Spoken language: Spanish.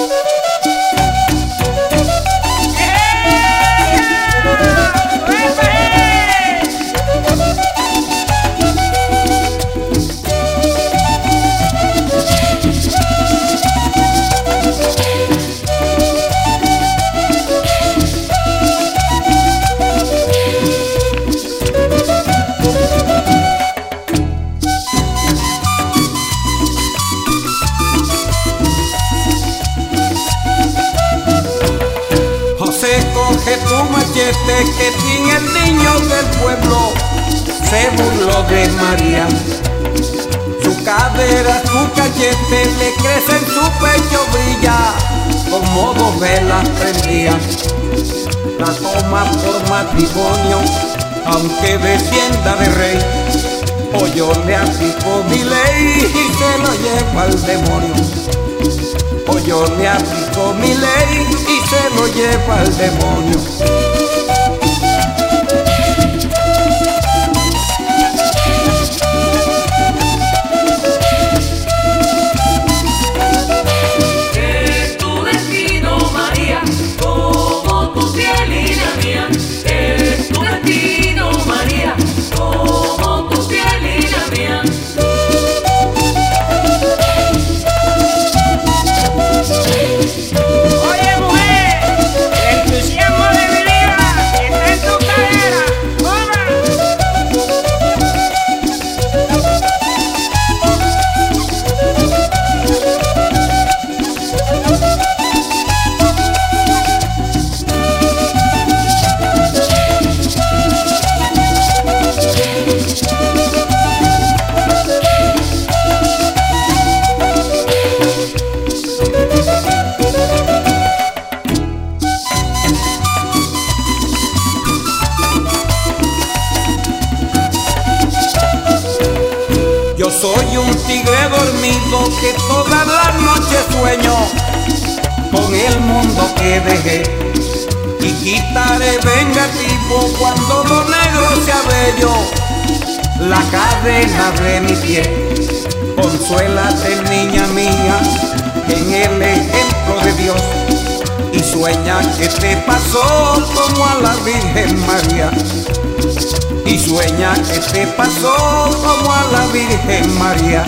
Música coge tu machete que tiene el niño del pueblo se burló de María. Su cadera, su cachete le crece en su pecho brilla como dos velas prendidas. La toma por matrimonio, aunque descienda de rey. O yo le aplico mi ley y se lo lleva al demonio o yo le aplico mi ley y se lo lleva al demonio. Soy un tigre dormido que todas las noches sueño con el mundo que dejé. Y quitaré vengativo cuando lo negro sea bello, la cadena de mi pie. Consuélate, niña mía, en el ejemplo de Dios. Y sueña que te pasó como a la Virgen María y sueña que te pasó como a la Virgen María.